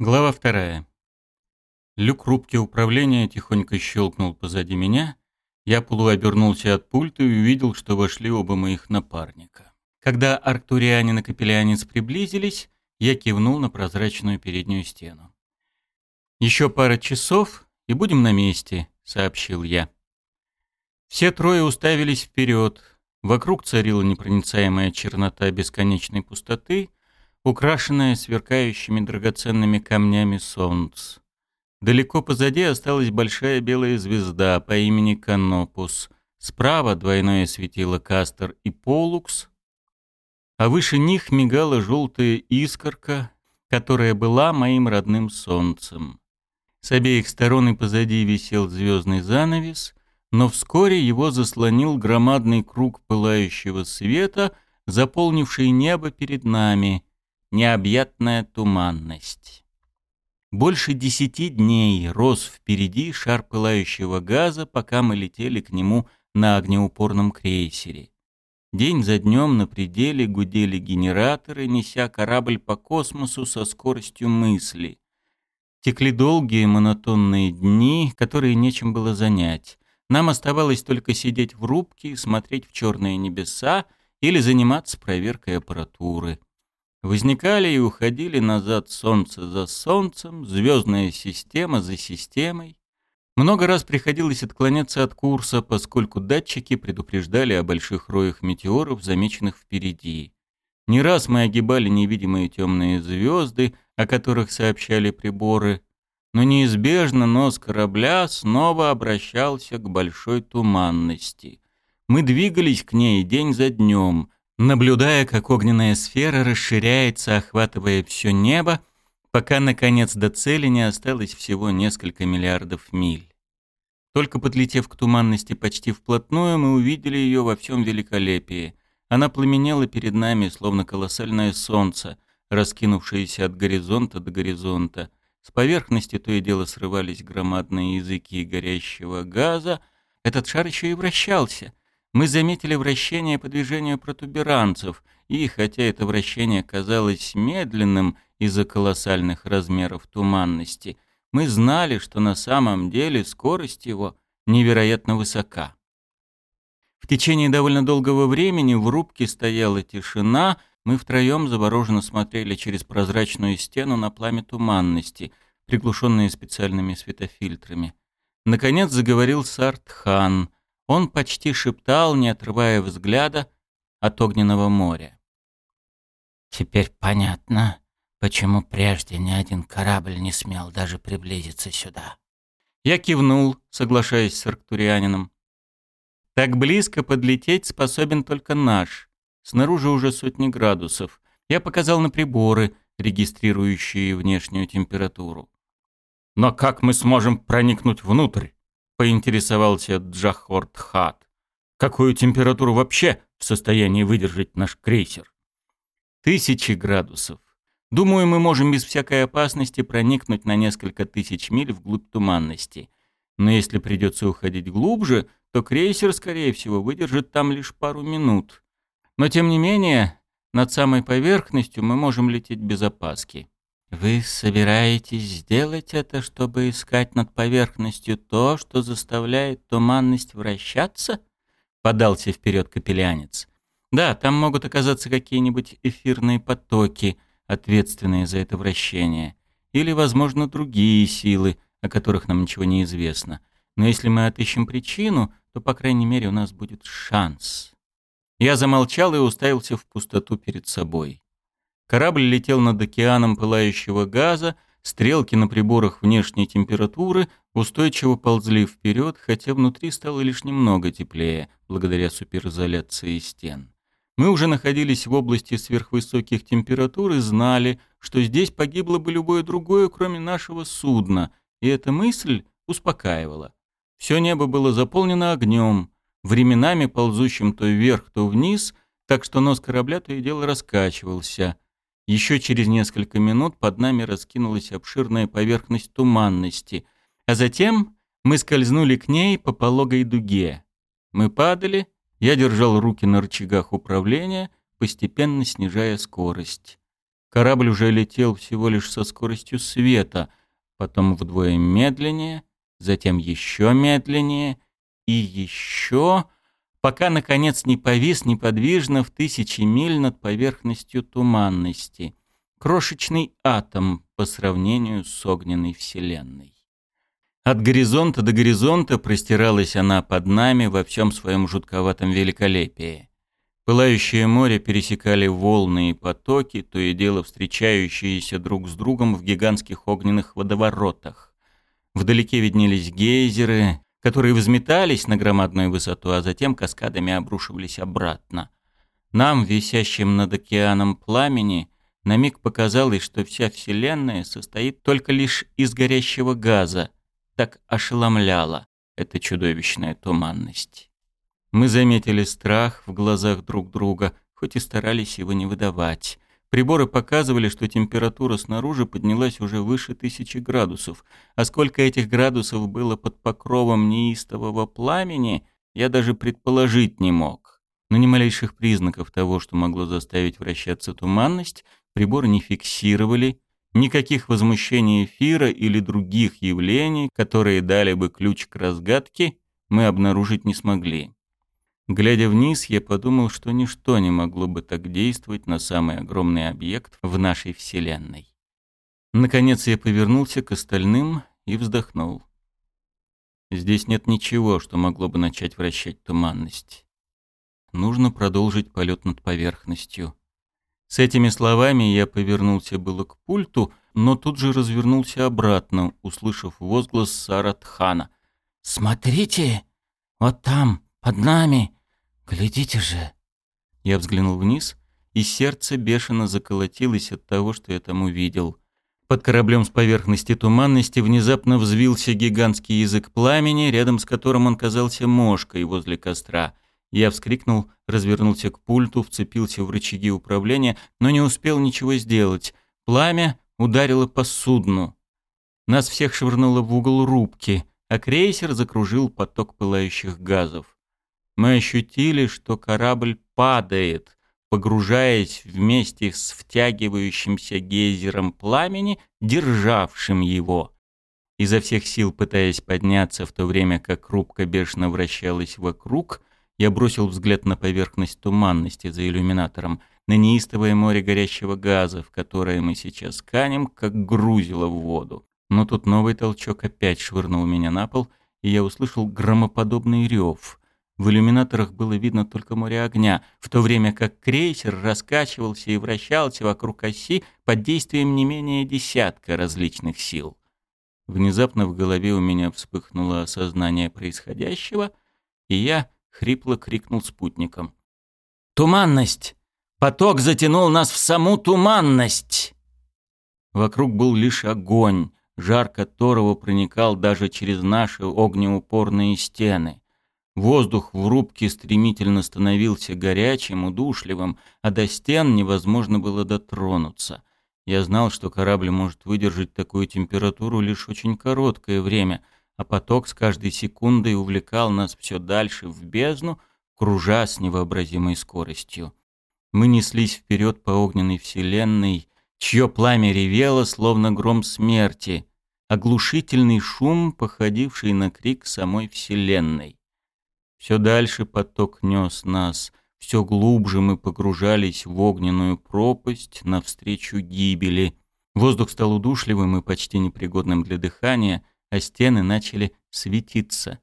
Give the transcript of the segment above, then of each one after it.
Глава вторая. Люк рубки управления тихонько щелкнул позади меня. Я полуобернулся от пульта и увидел, что вошли оба моих напарника. Когда арктурианин и капеллянец приблизились, я кивнул на прозрачную переднюю стену. «Еще пара часов, и будем на месте», — сообщил я. Все трое уставились вперед. Вокруг царила непроницаемая чернота бесконечной пустоты — украшенное сверкающими драгоценными камнями солнце. Далеко позади осталась большая белая звезда по имени Канопус. Справа двойное светило Кастер и Полукс, а выше них мигала желтая искорка, которая была моим родным солнцем. С обеих сторон и позади висел звездный занавес, но вскоре его заслонил громадный круг пылающего света, заполнивший небо перед нами — необъятная туманность. Больше десяти дней рос впереди шар пылающего газа, пока мы летели к нему на огнеупорном крейсере. День за днем на пределе гудели генераторы, неся корабль по космосу со скоростью мысли. Текли долгие монотонные дни, которые нечем было занять. Нам оставалось только сидеть в рубке, смотреть в черные небеса или заниматься проверкой аппаратуры. Возникали и уходили назад солнце за солнцем, звездная система за системой. Много раз приходилось отклоняться от курса, поскольку датчики предупреждали о больших роях метеоров, замеченных впереди. Не раз мы огибали невидимые темные звезды, о которых сообщали приборы, но неизбежно нос корабля снова обращался к большой туманности. Мы двигались к ней день за днем — наблюдая, как огненная сфера расширяется, охватывая все небо, пока, наконец, до цели не осталось всего несколько миллиардов миль. Только подлетев к туманности почти вплотную, мы увидели ее во всем великолепии. Она пламенела перед нами, словно колоссальное солнце, раскинувшееся от горизонта до горизонта. С поверхности то и дело срывались громадные языки горящего газа. Этот шар еще и вращался, мы заметили вращение по движению протуберанцев, и, хотя это вращение казалось медленным из-за колоссальных размеров туманности, мы знали, что на самом деле скорость его невероятно высока. В течение довольно долгого времени в рубке стояла тишина, мы втроем завороженно смотрели через прозрачную стену на пламя туманности, приглушенные специальными светофильтрами. Наконец заговорил Сартхан — он почти шептал, не отрывая взгляда от огненного моря. «Теперь понятно, почему прежде ни один корабль не смел даже приблизиться сюда». Я кивнул, соглашаясь с арктурианином. Так близко подлететь способен только наш. Снаружи уже сотни градусов. Я показал на приборы, регистрирующие внешнюю температуру. «Но как мы сможем проникнуть внутрь?» Поинтересовался Джахорт Хат. Какую температуру вообще в состоянии выдержать наш крейсер? Тысячи градусов. Думаю, мы можем без всякой опасности проникнуть на несколько тысяч миль вглубь туманности. Но если придется уходить глубже, то крейсер, скорее всего, выдержит там лишь пару минут. Но тем не менее, над самой поверхностью мы можем лететь без опаски. «Вы собираетесь сделать это, чтобы искать над поверхностью то, что заставляет туманность вращаться?» — подался вперед капеллянец. «Да, там могут оказаться какие-нибудь эфирные потоки, ответственные за это вращение. Или, возможно, другие силы, о которых нам ничего не известно. Но если мы отыщем причину, то, по крайней мере, у нас будет шанс». Я замолчал и уставился в пустоту перед собой. Корабль летел над океаном пылающего газа, стрелки на приборах внешней температуры устойчиво ползли вперед, хотя внутри стало лишь немного теплее, благодаря суперизоляции стен. Мы уже находились в области сверхвысоких температур и знали, что здесь погибло бы любое другое, кроме нашего судна, и эта мысль успокаивала. Все небо было заполнено огнем, временами ползущим то вверх, то вниз, так что нос корабля то и дело раскачивался — еще через несколько минут под нами раскинулась обширная поверхность туманности, а затем мы скользнули к ней по пологой дуге. Мы падали, я держал руки на рычагах управления, постепенно снижая скорость. Корабль уже летел всего лишь со скоростью света, потом вдвое медленнее, затем еще медленнее и еще, пока, наконец, не повис неподвижно в тысячи миль над поверхностью туманности. Крошечный атом по сравнению с огненной вселенной. От горизонта до горизонта простиралась она под нами во всем своем жутковатом великолепии. Пылающее море пересекали волны и потоки, то и дело встречающиеся друг с другом в гигантских огненных водоворотах. Вдалеке виднелись гейзеры, которые взметались на громадную высоту, а затем каскадами обрушивались обратно. Нам, висящим над океаном пламени, на миг показалось, что вся Вселенная состоит только лишь из горящего газа. Так ошеломляла эта чудовищная туманность. Мы заметили страх в глазах друг друга, хоть и старались его не выдавать. Приборы показывали, что температура снаружи поднялась уже выше тысячи градусов, а сколько этих градусов было под покровом неистового пламени, я даже предположить не мог. Но ни малейших признаков того, что могло заставить вращаться туманность, приборы не фиксировали, никаких возмущений эфира или других явлений, которые дали бы ключ к разгадке, мы обнаружить не смогли. Глядя вниз, я подумал, что ничто не могло бы так действовать на самый огромный объект в нашей Вселенной. Наконец я повернулся к остальным и вздохнул. Здесь нет ничего, что могло бы начать вращать туманность. Нужно продолжить полет над поверхностью. С этими словами я повернулся было к пульту, но тут же развернулся обратно, услышав возглас Саратхана. «Смотрите! Вот там, под нами, «Глядите же!» Я взглянул вниз, и сердце бешено заколотилось от того, что я там увидел. Под кораблем с поверхности туманности внезапно взвился гигантский язык пламени, рядом с которым он казался мошкой возле костра. Я вскрикнул, развернулся к пульту, вцепился в рычаги управления, но не успел ничего сделать. Пламя ударило по судну. Нас всех швырнуло в угол рубки, а крейсер закружил поток пылающих газов мы ощутили, что корабль падает, погружаясь вместе с втягивающимся гейзером пламени, державшим его. Изо всех сил пытаясь подняться, в то время как рубка бешено вращалась вокруг, я бросил взгляд на поверхность туманности за иллюминатором, на неистовое море горящего газа, в которое мы сейчас канем, как грузило в воду. Но тут новый толчок опять швырнул меня на пол, и я услышал громоподобный рев — в иллюминаторах было видно только море огня, в то время как крейсер раскачивался и вращался вокруг оси под действием не менее десятка различных сил. Внезапно в голове у меня вспыхнуло осознание происходящего, и я хрипло крикнул спутникам. «Туманность! Поток затянул нас в саму туманность!» Вокруг был лишь огонь, жар которого проникал даже через наши огнеупорные стены. Воздух в рубке стремительно становился горячим, удушливым, а до стен невозможно было дотронуться. Я знал, что корабль может выдержать такую температуру лишь очень короткое время, а поток с каждой секундой увлекал нас все дальше в бездну, кружа с невообразимой скоростью. Мы неслись вперед по огненной вселенной, чье пламя ревело, словно гром смерти, оглушительный шум, походивший на крик самой вселенной. Все дальше поток нес нас, все глубже мы погружались в огненную пропасть навстречу гибели. Воздух стал удушливым и почти непригодным для дыхания, а стены начали светиться.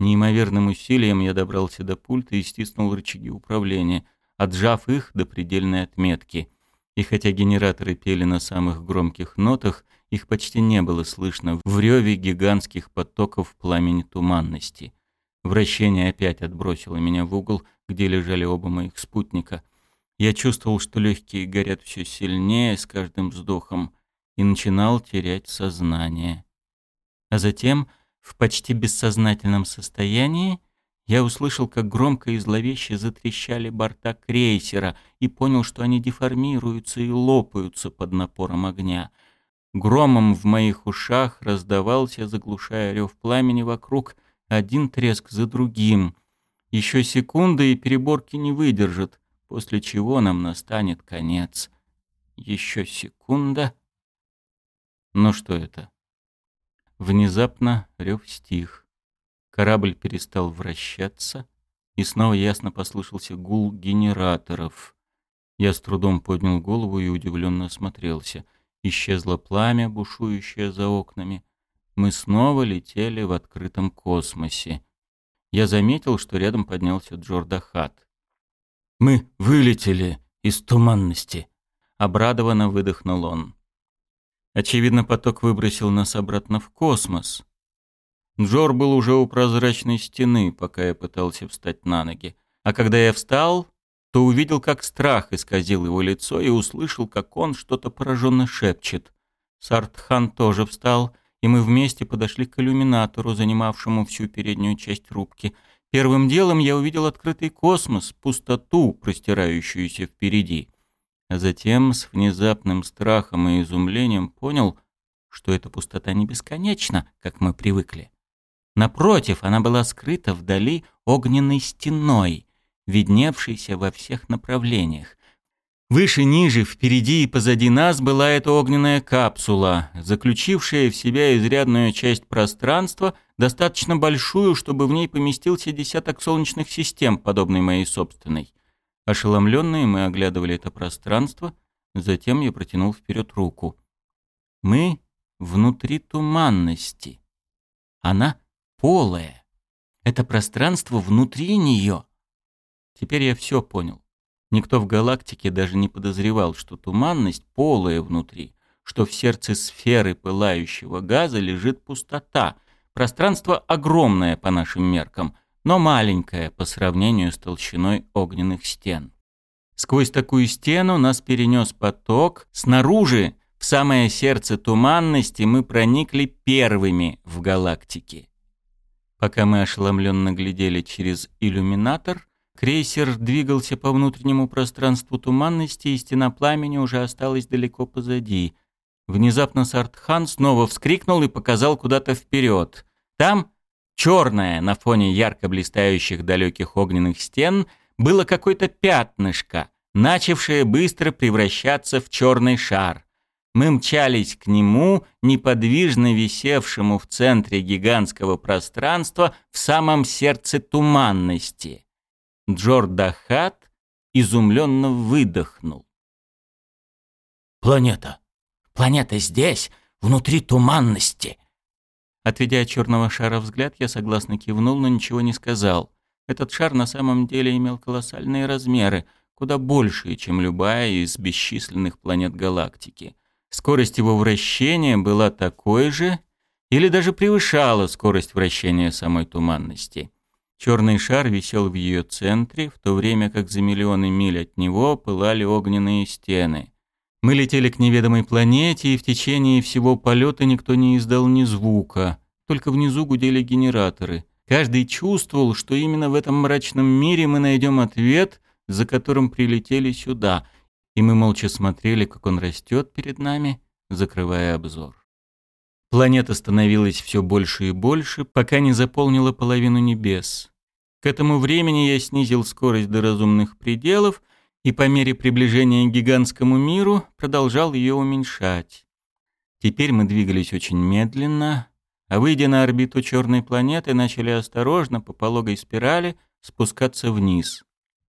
Неимоверным усилием я добрался до пульта и стиснул рычаги управления, отжав их до предельной отметки. И хотя генераторы пели на самых громких нотах, их почти не было слышно в реве гигантских потоков пламени туманности. Вращение опять отбросило меня в угол, где лежали оба моих спутника. Я чувствовал, что легкие горят все сильнее с каждым вздохом и начинал терять сознание. А затем, в почти бессознательном состоянии, я услышал, как громко и зловеще затрещали борта крейсера и понял, что они деформируются и лопаются под напором огня. Громом в моих ушах раздавался, заглушая рев пламени вокруг, один треск за другим. Еще секунды, и переборки не выдержат, после чего нам настанет конец. Еще секунда. Ну что это? Внезапно рев стих. Корабль перестал вращаться, и снова ясно послышался гул генераторов. Я с трудом поднял голову и удивленно осмотрелся. Исчезло пламя, бушующее за окнами. Мы снова летели в открытом космосе. Я заметил, что рядом поднялся Джордахат. «Мы вылетели из туманности!» — обрадованно выдохнул он. Очевидно, поток выбросил нас обратно в космос. Джор был уже у прозрачной стены, пока я пытался встать на ноги. А когда я встал, то увидел, как страх исказил его лицо и услышал, как он что-то пораженно шепчет. Сартхан тоже встал, и мы вместе подошли к иллюминатору, занимавшему всю переднюю часть рубки. Первым делом я увидел открытый космос, пустоту, простирающуюся впереди. А затем с внезапным страхом и изумлением понял, что эта пустота не бесконечна, как мы привыкли. Напротив, она была скрыта вдали огненной стеной, видневшейся во всех направлениях. Выше, ниже, впереди и позади нас была эта огненная капсула, заключившая в себя изрядную часть пространства, достаточно большую, чтобы в ней поместился десяток солнечных систем, подобной моей собственной. Ошеломленные мы оглядывали это пространство, затем я протянул вперед руку. Мы внутри туманности. Она полое. Это пространство внутри нее. Теперь я все понял. Никто в галактике даже не подозревал, что туманность полая внутри, что в сердце сферы пылающего газа лежит пустота. Пространство огромное по нашим меркам, но маленькое по сравнению с толщиной огненных стен. Сквозь такую стену нас перенес поток. Снаружи, в самое сердце туманности, мы проникли первыми в галактике. Пока мы ошеломленно глядели через иллюминатор, крейсер двигался по внутреннему пространству туманности, и стена пламени уже осталась далеко позади. Внезапно Сартхан снова вскрикнул и показал куда-то вперед. Там, черное на фоне ярко блистающих далеких огненных стен, было какое-то пятнышко, начавшее быстро превращаться в черный шар. Мы мчались к нему, неподвижно висевшему в центре гигантского пространства, в самом сердце туманности. Джордахат изумленно выдохнул. «Планета! Планета здесь, внутри туманности!» Отведя от черного шара взгляд, я согласно кивнул, но ничего не сказал. Этот шар на самом деле имел колоссальные размеры, куда большие, чем любая из бесчисленных планет галактики. Скорость его вращения была такой же или даже превышала скорость вращения самой туманности. Черный шар висел в ее центре, в то время как за миллионы миль от него пылали огненные стены. Мы летели к неведомой планете, и в течение всего полета никто не издал ни звука, только внизу гудели генераторы. Каждый чувствовал, что именно в этом мрачном мире мы найдем ответ, за которым прилетели сюда, и мы молча смотрели, как он растет перед нами, закрывая обзор. Планета становилась все больше и больше, пока не заполнила половину небес. К этому времени я снизил скорость до разумных пределов и по мере приближения к гигантскому миру продолжал ее уменьшать. Теперь мы двигались очень медленно, а выйдя на орбиту черной планеты, начали осторожно по пологой спирали спускаться вниз.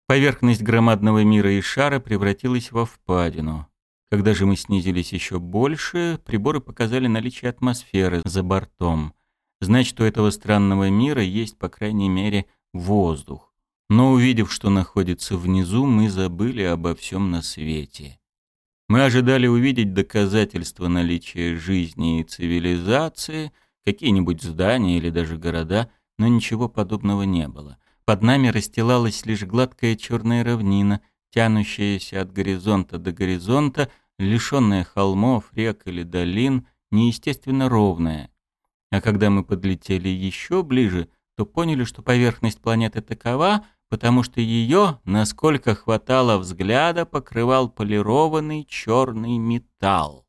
Поверхность громадного мира и шара превратилась во впадину. Когда же мы снизились еще больше, приборы показали наличие атмосферы за бортом. Значит, у этого странного мира есть, по крайней мере, воздух. Но увидев, что находится внизу, мы забыли обо всем на свете. Мы ожидали увидеть доказательства наличия жизни и цивилизации, какие-нибудь здания или даже города, но ничего подобного не было. Под нами расстилалась лишь гладкая черная равнина, тянущаяся от горизонта до горизонта, лишенная холмов, рек или долин, неестественно ровная. А когда мы подлетели еще ближе, то поняли, что поверхность планеты такова, потому что ее, насколько хватало взгляда, покрывал полированный черный металл.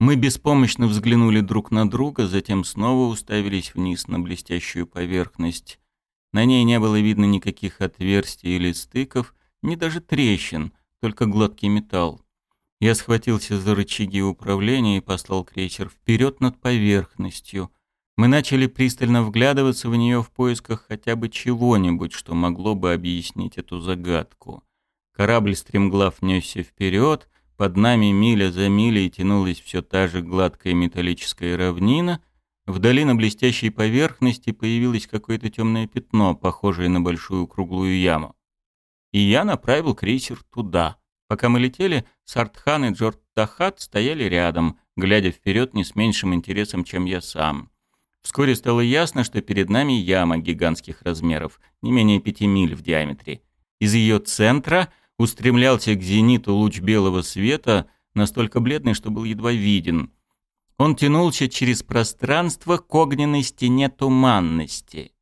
Мы беспомощно взглянули друг на друга, затем снова уставились вниз на блестящую поверхность. На ней не было видно никаких отверстий или стыков, ни даже трещин, только гладкий металл. Я схватился за рычаги управления и послал крейсер вперед над поверхностью. Мы начали пристально вглядываться в нее в поисках хотя бы чего-нибудь, что могло бы объяснить эту загадку. Корабль стремглав несся вперед, под нами миля за милей тянулась все та же гладкая металлическая равнина, вдали на блестящей поверхности появилось какое-то темное пятно, похожее на большую круглую яму. И я направил крейсер туда — Пока мы летели, Сартхан и Джорд Тахат стояли рядом, глядя вперед не с меньшим интересом, чем я сам. Вскоре стало ясно, что перед нами яма гигантских размеров, не менее пяти миль в диаметре. Из ее центра устремлялся к зениту луч белого света, настолько бледный, что был едва виден. Он тянулся через пространство к огненной стене туманности.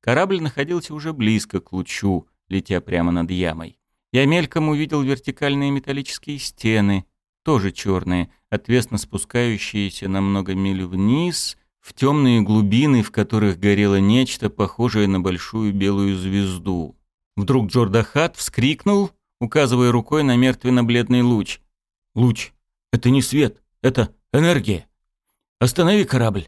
Корабль находился уже близко к лучу, летя прямо над ямой. Я мельком увидел вертикальные металлические стены, тоже черные, отвесно спускающиеся на много миль вниз, в темные глубины, в которых горело нечто, похожее на большую белую звезду. Вдруг Джордахат вскрикнул, указывая рукой на мертвенно-бледный луч. «Луч! Это не свет, это энергия! Останови корабль!»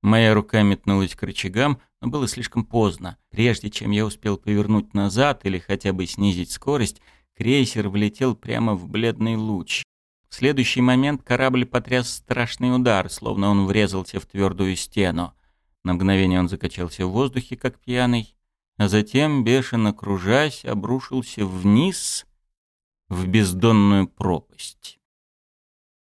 Моя рука метнулась к рычагам, но было слишком поздно. Прежде чем я успел повернуть назад или хотя бы снизить скорость, крейсер влетел прямо в бледный луч. В следующий момент корабль потряс страшный удар, словно он врезался в твердую стену. На мгновение он закачался в воздухе, как пьяный, а затем, бешено кружась, обрушился вниз в бездонную пропасть.